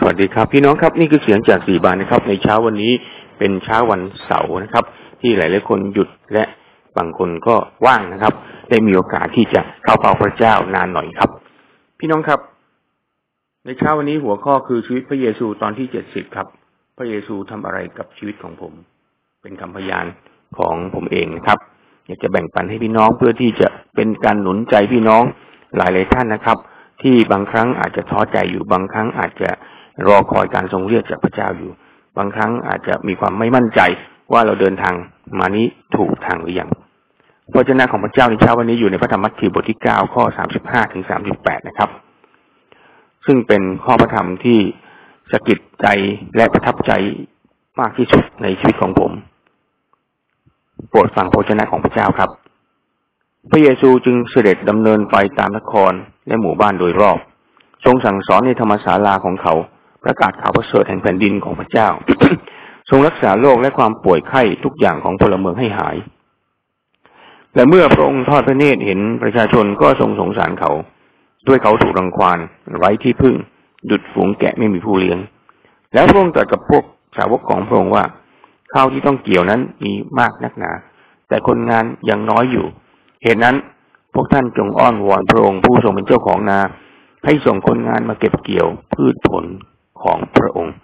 สวัสดีครับพี่น้องครับนี่คือเสียงจากสี่บานนะครับ ในเช้าวันนี้เป็นเช้าวันเสาร์นะครับ ที่หลายๆคนหยุดและบางคนก็ว่างนะครับ ได้มีโอกาสที่จะเข้าเฝ้าพระเจ้านานหน่อยครับ พี่น้องครับ ในเช้าวันนี้หัวข้อคือชีวิตพระเยซูตอนที่เจ็ดสิบครับ พระเยซูทำอะไรกับชีวิตของผม เป็นคำพยานของผมเองนะครับ อยากจะแบ่งปันให้พี่น้องเพื่อที่จะเป็นการหนุนใจพี่น้องหลายๆท่านนะครับ ที่บางครั้งอาจจะท้อใจอยู่บางครั้งอาจจะ รอคอยการทรงเรียกจากพระเจ้าอยู่ บางครั้งอาจจะมีความไม่มั่นใจว่าเราเดินทางมานี้ถูกทางหรือยังพระเจ้าของพระเจ้าในเช้าวันนี้อยู่ในพระธรรมมัทธิวบทที่เก้าข้อสามสิบห้าถึงสามสิบแปดนะครับ ซึ่งเป็นข้อพระธรรมที่สะกิดใจและประทับใจมากที่สุดในชีวิตของผม โปรดฟังพระเจ้าของพระเจ้าครับ พระเยซูจึงเสด็จดำเนินไปตามนครและหมู่บ้านโดยรอบ ทรงสั่งสอนในธรรมศาลาของเขา ประกาศข่าวประเสริฐแห่งแผ่นดินของพระเจ้า ทรงรักษาโรคและความป่วยไข้ทุกอย่างของพลเมืองให้หาย และเมื่อพระองค์ทอดพระเนตรเห็นประชาชนก็ทรงสงสารเขา ด้วยเขาถูกรังควานไร้ที่พึ่งหยุดฝูงแกะไม่มีผู้เลี้ยง แล้วพระองค์ตรัสกับพวกสาวกของพระองค์ว่าข้าวที่ต้องเกี่ยวนั้นมีมากนักหนา แต่คนงานยังน้อยอยู่ เหตุนั้นพวกท่านจงอ้อนวอนพระองค์ผู้ทรงเป็นเจ้าของนา ให้ส่งคนงานมาเก็บเกี่ยวพืชผล ของพระองค์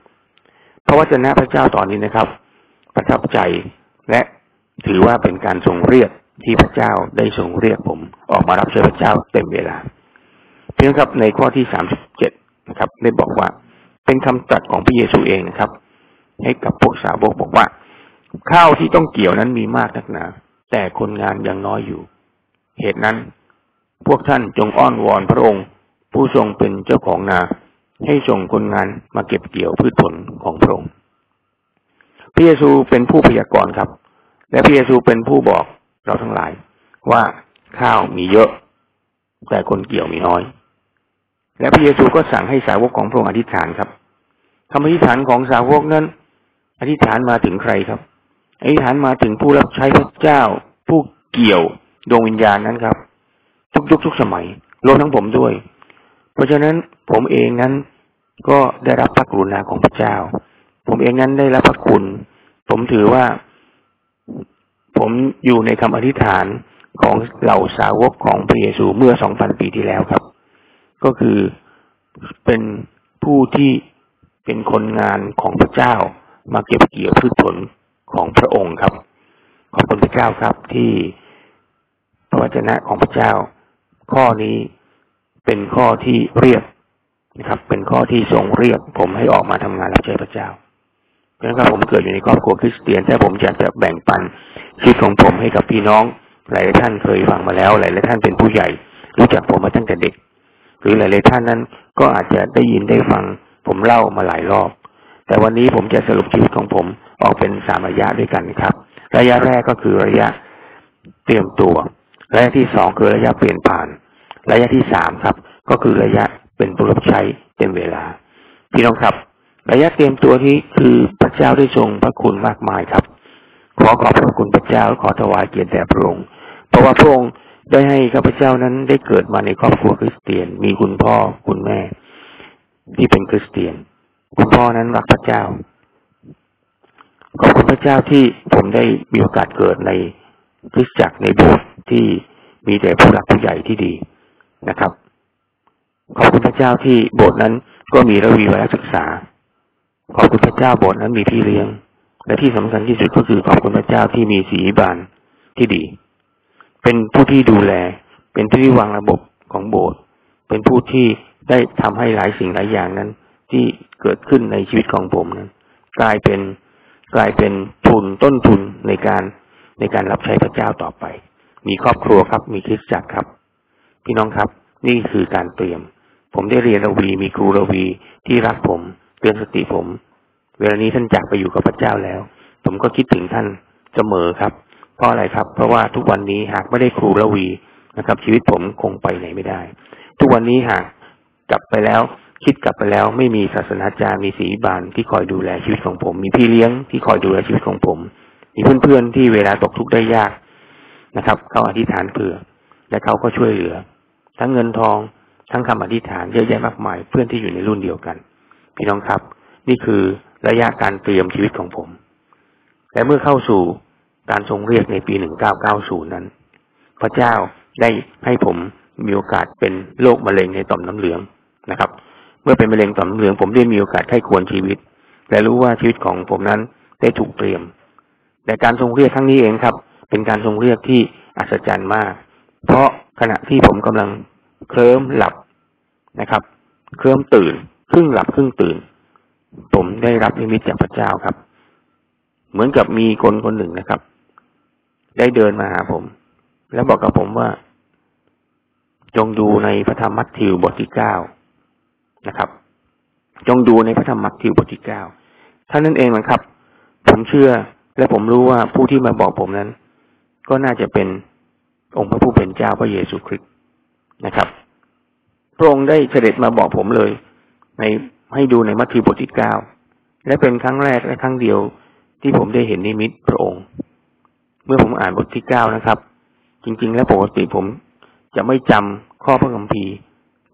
พระวจนะพระเจ้าตอนนี้นะครับ ประทับใจและถือว่าเป็นการทรงเรียกที่พระเจ้าได้ทรงเรียกผม ออกมารับใช้พระเจ้าเต็มเวลา เพียงครับในข้อที่สามสิบเจ็ดนะครับ ได้บอกว่าเป็นคำตรัสของพระเยซูเองนะครับ ให้กับพวกสาวกบอกว่า ข้าวที่ต้องเกี่ยวนั้นมีมากนักหนา แต่คนงานยังน้อยอยู่ เหตุนั้น พวกท่านจงอ้อนวอนพระองค์ ผู้ทรงเป็นเจ้าของนา ให้ส่งคนงานมาเก็บเกี่ยวพืชผลของพระองค์พระเยซูเป็นผู้พยากรณ์ครับ และพระเยซูเป็นผู้บอกเราทั้งหลาย ว่าข้าวมีเยอะ แต่คนเกี่ยวมีน้อย และพระเยซูก็สั่งให้สาวกของพระองค์อธิษฐานครับคำอธิษฐานของสาวกนั้น อธิษฐานมาถึงใครครับ อธิษฐานมาถึงผู้รับใช้พระเจ้า ผู้เกี่ยวดวงวิญญาณนั้นครับ ทุกยุคทุกสมัยรวมทั้งผมด้วย เพราะฉะนั้นผมเองนั้นก็ได้รับพระกรุณาของพระเจ้า ผมเองนั้นได้รับพระคุณ ผมถือว่า ผมอยู่ในคำอธิษฐานของเหล่าสาวกของพระเยซูเมื่อสองพันปีที่แล้วครับ ก็คือเป็นผู้ที่เป็นคนงานของพระเจ้า มาเก็บเกี่ยวพืชผลของพระองค์ครับ ขอบคุณพระเจ้าครับที่พระวจนะของพระเจ้า ข้อนี้ เป็นข้อที่เรียกนะครับ เป็นข้อที่ทรงเรียก ผมให้ออกมาทำงานรับใช้พระเจ้าเพราะฉะนั้นผมเกิดอยู่ในครอบครัวคริสเตียนแต่ผมอยากจะแบ่งปันชีวิตของผมให้กับพี่น้อง หลายท่านเคยฟังมาแล้ว หลายท่านเป็นผู้ใหญ่ รู้จักผมมาตั้งแต่เด็ก หรือหลายท่านนั้น ก็อาจจะได้ยินได้ฟัง ผมเล่ามาหลายรอบ แต่วันนี้ผมจะสรุปชีวิตของผมออกเป็นสามระยะด้วยกันนะครับ ระยะแรกก็คือระยะเตรียมตัว ระยะที่สองคือระยะเปลี่ยนผ่าน ระยะที่สามครับ ก็คือระยะเป็นผู้รับใช้เต็มเวลา พี่น้องครับ ระยะเตรียมตัวที่คือพระเจ้าได้ทรงพระคุณมากมายครับ ขอขอบพระคุณพระเจ้าขอถวายเกียรติแด่พระองค์เพราะว่าพระองค์ได้ให้ข้าพเจ้านั้นได้เกิดมาในครอบครัวคริสเตียน มีคุณพ่อคุณแม่ ที่เป็นคริสเตียน คุณพ่อนั้นรักพระเจ้าขอบคุณพระเจ้าที่ผมได้มีโอกาสเกิดในคริสตจักรในโบสถ์ที่มีแต่ผู้หลักผู้ใหญ่ที่ดี นะครับ ขอบคุณพระเจ้าที่โบสถ์นั้นก็มีระวีวรศึกษา ขอบคุณพระเจ้าโบสถ์นั้นมีพี่เลี้ยง และที่สำคัญที่สุดก็คือขอบคุณพระเจ้าที่มีสีบานที่ดี เป็นผู้ที่ดูแล เป็นผู้ที่วางระบบของโบสถ์เป็นผู้ที่ได้ทำให้หลายสิ่งหลายอย่างนั้น ที่เกิดขึ้นในชีวิตของผมนั้น กลายเป็นกลายเป็นทุนต้นทุนในการในการรับใช้พระเจ้าต่อไป มีครอบครัวครับ มีคริสตจักรครับ พี่น้องครับ นี่คือการเตรียม ผมได้เรียนระวีมีครูระวีที่รักผมเตือนสติผม เวลานี้ท่านจากไปอยู่กับพระเจ้าแล้ว ผมก็คิดถึงท่านเสมอครับ เพราะอะไรครับ เพราะว่าทุกวันนี้หากไม่ได้ครูระวีนะครับ ชีวิตผมคงไปไหนไม่ได้ ทุกวันนี้หากกลับไปแล้วคิดกลับไปแล้วไม่มีศาสนาจารย์มีศีบานที่คอยดูแลชีวิตของผม มีพี่เลี้ยงที่คอยดูแลชีวิตของผม มีเพื่อนๆที่เวลาตกทุกข์ได้ยากนะครับ เขาอธิษฐานเผื่อ และเขาก็ช่วยเหลือ ทั้งเงินทองทั้งคำอธิษฐานเยอะแยะมากมายเพื่อนที่อยู่ในรุ่นเดียวกัน พี่น้องครับ นี่คือระยะการเตรียมชีวิตของผม และเมื่อเข้าสู่การทรงเรียกในปี 1990 นั้น พระเจ้าได้ให้ผมมีโอกาสเป็นโรคมะเร็งในต่อมน้ำเหลืองนะครับ เมื่อเป็นมะเร็งต่อมน้ำเหลือง ผมได้มีโอกาสไข้ควรชีวิต และรู้ว่าชีวิตของผมนั้นได้ถูกเตรียม แต่การทรงเรียกครั้งนี้เองครับ เป็นการทรงเรียกที่อัศจรรย์มาก เพราะขณะที่ผมกำลังเคลิ้มหลับนะครับ เคลิ้มตื่น ครึ่งหลับครึ่งตื่น ผมได้รับนิมิตจากพระเจ้าครับ เหมือนกับมีคนคนหนึ่งนะครับ ได้เดินมาหาผม แล้วบอกกับผมว่า จงดูในพระธรรมมัทธิวบทที่เก้านะครับ จงดูในพระธรรมมัทธิวบทที่เก้าท่านนั้นเองนะครับ ผมเชื่อและผมรู้ว่าผู้ที่มาบอกผมนั้น ก็น่าจะเป็น องค์พระผู้เป็นเจ้าพระเยซูคริสต์นะครับ พระองค์ได้เสด็จมาบอกผมเลย ในให้ดูในมัทธิวบทที่เก้าและเป็นครั้งแรกและครั้งเดียวที่ผมได้เห็นนิมิตพระองค์ เมื่อผมอ่านบทที่เก้านะครับ จริง ๆ แล้วปกติผมจะไม่จำข้อพระคัมภีร์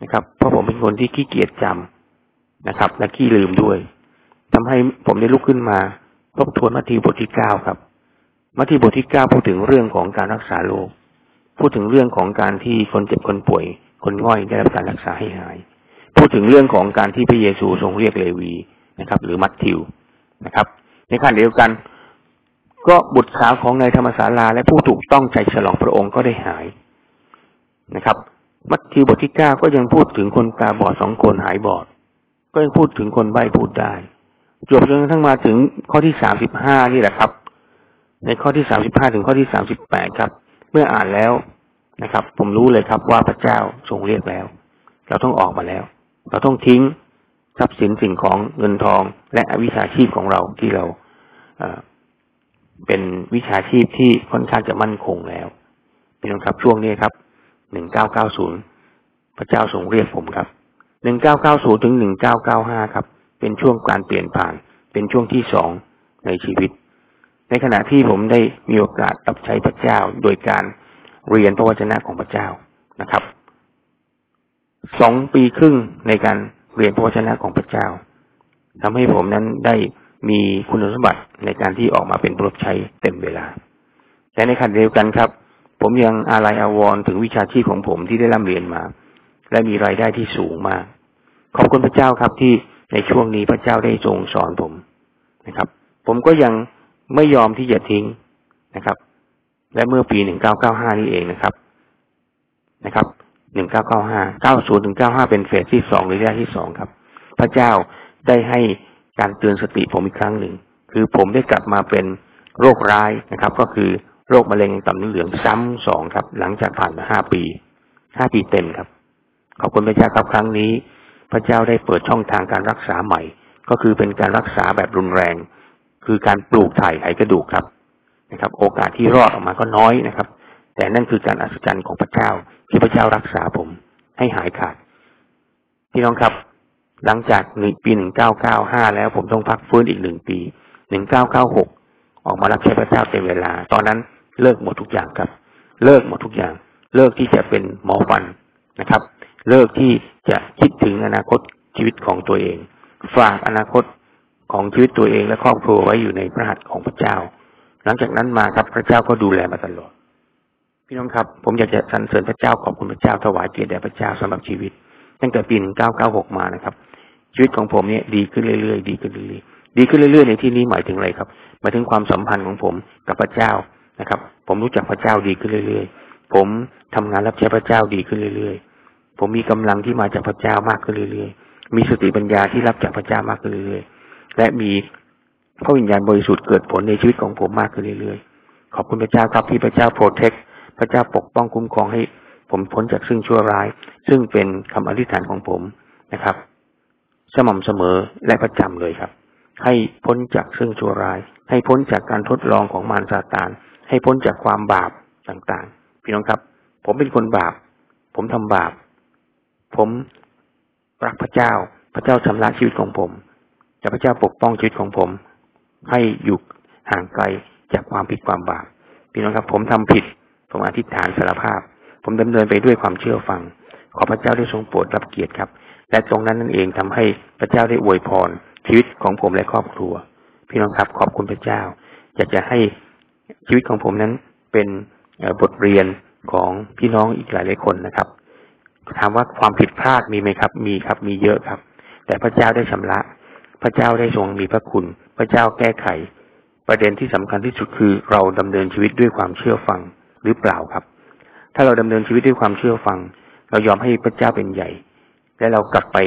นะครับ เพราะผมเป็นคนที่ขี้เกียจจำนะครับ และขี้ลืมด้วยทำให้ผมได้ลุกขึ้นมาทบทวนมัทธิวบทที่เก้าครับ มัทธิวบทที่เก้าพูดถึงเรื่องของการรักษาโรค พูดถึงเรื่องของการที่คนเจ็บคนป่วย คนง่อยได้รับการรักษาให้หาย พูดถึงเรื่องของการที่พระเยซูทรงเรียกเลวีนะครับ หรือมัทธิวนะครับ ในขณะเดียวกัน ก็บุตรสาวของนายธรรมศาลาและผู้ถูกต้องใจฉลองพระองค์ก็ได้หายนะครับ มัทธิวบทที่เก้าก็ยังพูดถึงคนตาบอดสองคนหายบอด ก็ยังพูดถึงคนใบ้พูดได้จบจนกระทั่งมาถึงข้อที่สามสิบห้านี่แหละครับ ในข้อที่สามสิบห้าถึงข้อที่สามสิบแปดครับ เมื่ออ่านแล้วนะครับ ผมรู้เลยครับว่าพระเจ้าทรงเรียกแล้ว เราต้องออกมาแล้ว เราต้องทิ้งทรัพย์สินสิ่งของเงินทอง และวิชาชีพของเราที่เราเป็นวิชาชีพที่ค่อนข้างจะมั่นคงแล้วพี่น้องครับช่วงนี้ครับหนึ่งเก้าเก้าศูนย์พระเจ้าทรงเรียกผมครับหนึ่งเก้าเก้าศูนย์ถึงหนึ่งเก้าเก้าห้าครับ เป็นช่วงการเปลี่ยนผ่าน เป็นช่วงที่สองในชีวิต ในขณะที่ผมได้มีโอกาสรับใช้พระเจ้าโดยการเรียนพระวจนะของพระเจ้านะครับสองปีครึ่งในการเรียนพระวจนะของพระเจ้าทำให้ผมนั้นได้มีคุณสมบัติในการที่ออกมาเป็นผู้รับใช้เต็มเวลา แต่ในขณะเดียวกันครับ ผมยังอาลัยอาวรถึงวิชาชีพของผมที่ได้ร่ำเรียนมา และมีรายได้ที่สูงมาก ขอบคุณพระเจ้าครับที่ในช่วงนี้พระเจ้าได้ทรงสอนผมนะครับ ผมก็ยัง ไม่ยอมที่จะทิ้งนะครับ และเมื่อปีหนึ่งเก้าเก้าห้านี่เองนะครับ นะครับหนึ่งเก้าเก้าห้าเก้าศูนย์ถึงเก้าห้าเป็นเฟสที่สองหรือระยะที่สองครับ พระเจ้าได้ให้การเตือนสติผมอีกครั้งหนึ่ง คือผมได้กลับมาเป็นโรคร้ายนะครับ ก็คือโรคมะเร็งต่อมน้ำเหลืองซ้ำสองครับ หลังจากผ่านมาห้าปีห้าปีเต็มครับ ขอบคุณพระเจ้าครับครั้งนี้ พระเจ้าได้เปิดช่องทางการรักษาใหม่ ก็คือเป็นการรักษาแบบรุนแรง คือการปลูกถ่ายไขกระดูกครับนะครับ โอกาสที่รอดออกมาก็น้อยนะครับ แต่นั่นคือการอัศจรรย์ของพระเจ้าที่พระเจ้ารักษาผมให้หายขาดพี่น้องครับ หลังจากหนึ่งปีหนึ่งเก้าเก้าห้าแล้วผมต้องพักฟื้นอีกหนึ่งปีหนึ่งเก้าเก้าหกออกมารับใช้พระเจ้าเต็มเวลา ตอนนั้นเลิกหมดทุกอย่างครับ เลิกหมดทุกอย่าง เลิกที่จะเป็นหมอฟันนะครับ เลิกที่จะคิดถึงอนาคตชีวิตของตัวเอง ฝากอนาคต ของชีวิตตัวเองและครอบครัวไว้อยู่ในพระหัตถ์ของพระเจ้า หลังจากนั้นมาครับพระเจ้าก็ดูแลมาตลอด พี่น้องครับ ผมอยากจะสรรเสริญพระเจ้าขอบคุณพระเจ้าถวายเกียรติแด่พระเจ้าสำหรับชีวิต ตั้งแต่ปี 1996 มานะครับ ชีวิตของผมเนี่ยดีขึ้นเรื่อยๆดีขึ้นเรื่อยๆดีขึ้นเรื่อยๆในที่นี้หมายถึงอะไรครับหมายถึงความสัมพันธ์ของผมกับพระเจ้านะครับ ผมรู้จักพระเจ้าดีขึ้นเรื่อยๆ ผมทำงานรับใช้พระเจ้าดีขึ้นเรื่อยๆ ผมมีกำลังที่มาจากพระเจ้ามากขึ้นเรื่อยๆ มีสติปัญญาที่รับจากพระเจ้ามากขึ้นเรื่อยๆ และมีพระวิญญาณบริสุทธิ์เกิดผลในชีวิตของผมมากขึ้นเรื่อยๆ ขอบคุณพระเจ้าครับที่พระเจ้าโปรเทค พระเจ้าปกป้องคุ้มครองให้ ผมพ้นจากซึ่งชั่วร้าย ซึ่งเป็นคำอธิษฐานของผมนะครับ สม่ำเสมอและประจำเลยครับ ให้พ้นจากซึ่งชั่วร้าย ให้พ้นจากการทดลองของมารซาตาน ให้พ้นจากความบาปต่างๆ พี่น้องครับ ผมเป็นคนบาป ผมทำบาป ผมรักพระเจ้า พระเจ้าชำระชีวิตของผม แต่พระเจ้าปกป้องชีวิตของผม ให้อยู่ห่างไกลจากความผิดความบาปพี่น้องครับ ผมทำผิด ผมอธิษฐานสารภาพ ผมดำเนินไปด้วยความเชื่อฟัง ขอพระเจ้าได้ทรงโปรดรับเกียรติครับ และตรงนั้นนั่นเองทำให้พระเจ้าได้อวยพรชีวิตของผมและครอบครัว พี่น้องครับขอบคุณพระเจ้า อยากจะให้ชีวิตของผมนั้นเป็นบทเรียนของพี่น้องอีกหลายหลายคนนะครับ ถามว่าความผิดพลาดมีไหมครับ มีครับมีเยอะครับ แต่พระเจ้าได้ชำระ ระเจ้าได้ทรงมีพระคุณ พระเจ้าแก้ไข ประเด็นที่สำคัญที่สุดคือเราดำเนินชีวิตด้วยความเชื่อฟังหรือเปล่าครับ ถ้าเราดำเนินชีวิตด้วยความเชื่อฟัง เรายอมให้พระเจ้าเป็นใหญ่ และเรากลับไป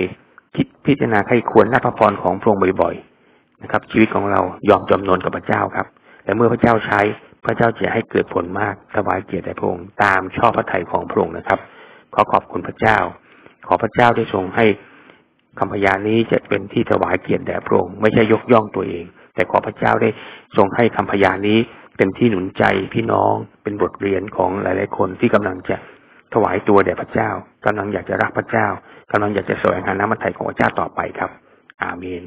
คิดพิจารณาให้ควรหน้าพระพรของพระองค์บ่อยๆนะครับ ชีวิตของเรายอมจำนนกับพระเจ้าครับ และเมื่อพระเจ้าใช้พระเจ้าจะให้เกิดผลมากถวายเกียรติแด่พระองค์ตามชอบพระทัยของพระองค์นะครับ ขอขอบคุณพระเจ้า ขอพระเจ้าได้ทรงให้ คำพยานนี้จะเป็นที่ถวายเกียรติแด่พระองค์ไม่ใช่ยกย่องตัวเอง แต่ขอพระเจ้าได้ทรงให้คำพยานนี้เป็นที่หนุนใจพี่น้องเป็นบทเรียนของหลาย ๆ คนที่กำลังจะถวายตัวแด่พระเจ้ากำลังอยากจะรักพระเจ้ากำลังอยากจะแสวงหาน้ำมันไถ่ของพระเจ้าต่อไปครับ อาเมน